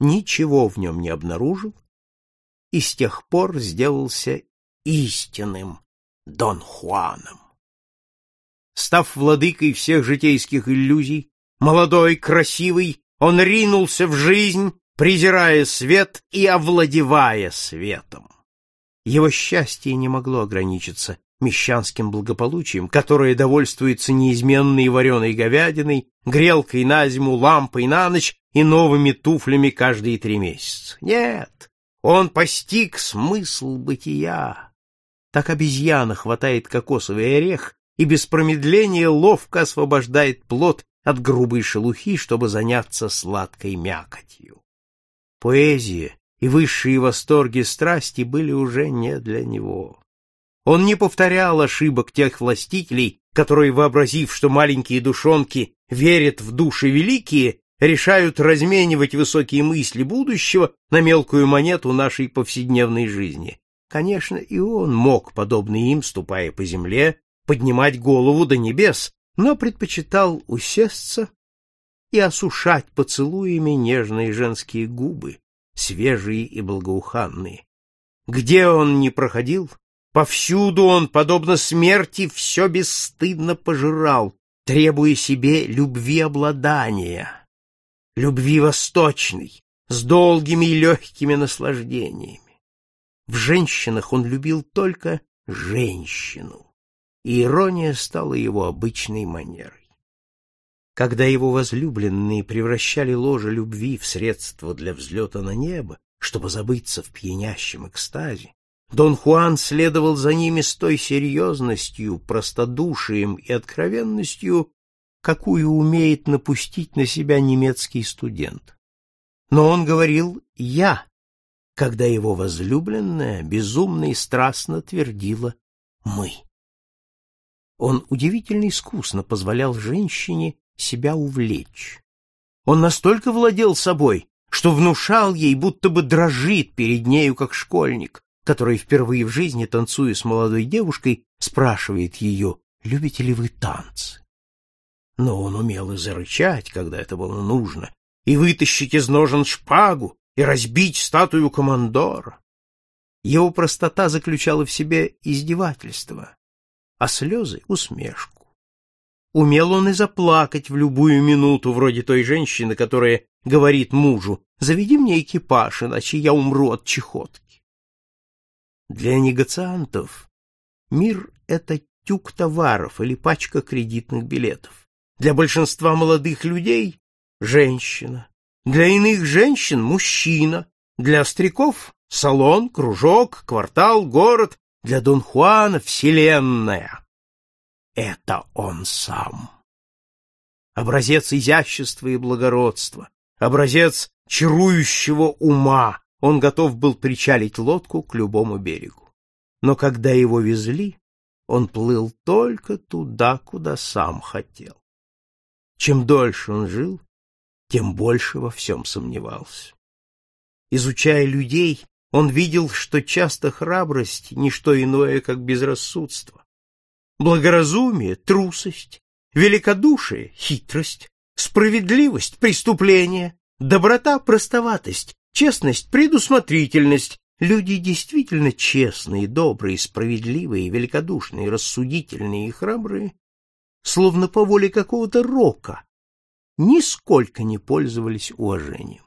ничего в нем не обнаружил и с тех пор сделался истинным Дон Хуаном. Став владыкой всех житейских иллюзий, молодой, красивый, он ринулся в жизнь, презирая свет и овладевая светом. Его счастье не могло ограничиться мещанским благополучием, которое довольствуется неизменной вареной говядиной, грелкой на зиму, лампой на ночь и новыми туфлями каждые три месяца. Нет, он постиг смысл бытия. Так обезьяна хватает кокосовый орех и без промедления ловко освобождает плод от грубой шелухи, чтобы заняться сладкой мякотью. Поэзия и высшие восторги страсти были уже не для него. Он не повторял ошибок тех властителей, которые, вообразив, что маленькие душонки верят в души великие, решают разменивать высокие мысли будущего на мелкую монету нашей повседневной жизни. Конечно, и он мог, подобно им, ступая по земле, поднимать голову до небес, но предпочитал усесться и осушать поцелуями нежные женские губы, свежие и благоуханные. Где он не проходил, повсюду он, подобно смерти, все бесстыдно пожирал, требуя себе любви обладания, любви восточной, с долгими и легкими наслаждениями. В женщинах он любил только женщину, и ирония стала его обычной манерой. Когда его возлюбленные превращали ложе любви в средство для взлета на небо, чтобы забыться в пьянящем экстазе, Дон Хуан следовал за ними с той серьезностью, простодушием и откровенностью, какую умеет напустить на себя немецкий студент. Но он говорил «я», когда его возлюбленная безумно и страстно твердила «мы». Он удивительно искусно позволял женщине себя увлечь. Он настолько владел собой, что внушал ей, будто бы дрожит перед нею, как школьник, который впервые в жизни, танцуя с молодой девушкой, спрашивает ее, любите ли вы танцы. Но он умел и зарычать, когда это было нужно, и вытащить из ножен шпагу, и разбить статую командора. Его простота заключала в себе издевательство, а слезы — усмешку. Умел он и заплакать в любую минуту, вроде той женщины, которая говорит мужу, «Заведи мне экипаж, иначе я умру от чехотки». Для негациантов мир — это тюк товаров или пачка кредитных билетов. Для большинства молодых людей — женщина. Для иных женщин — мужчина. Для стариков — салон, кружок, квартал, город. Для Дон Хуана — вселенная это он сам. Образец изящества и благородства, образец чарующего ума, он готов был причалить лодку к любому берегу. Но когда его везли, он плыл только туда, куда сам хотел. Чем дольше он жил, тем больше во всем сомневался. Изучая людей, он видел, что часто храбрость — не что иное, как безрассудство благоразумие — трусость, великодушие — хитрость, справедливость — преступление, доброта — простоватость, честность — предусмотрительность. Люди действительно честные, добрые, справедливые, великодушные, рассудительные и храбрые, словно по воле какого-то рока, нисколько не пользовались уважением.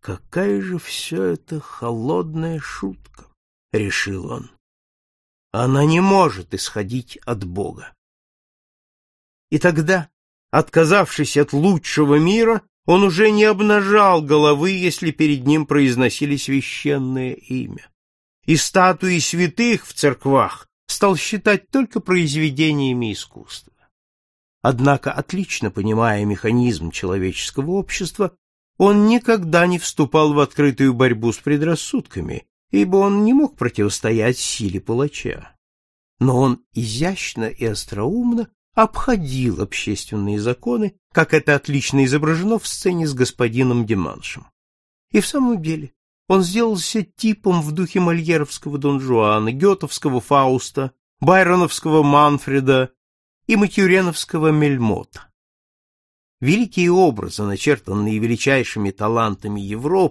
Какая же все это холодная шутка, — решил он. Она не может исходить от Бога. И тогда, отказавшись от лучшего мира, он уже не обнажал головы, если перед ним произносили священное имя. И статуи святых в церквах стал считать только произведениями искусства. Однако, отлично понимая механизм человеческого общества, он никогда не вступал в открытую борьбу с предрассудками ибо он не мог противостоять силе палача. Но он изящно и остроумно обходил общественные законы, как это отлично изображено в сцене с господином Деманшем. И в самом деле он сделался типом в духе мольеровского Дон Жуана, гетовского Фауста, байроновского Манфреда и матюреновского Мельмота. Великие образы, начертанные величайшими талантами Европы,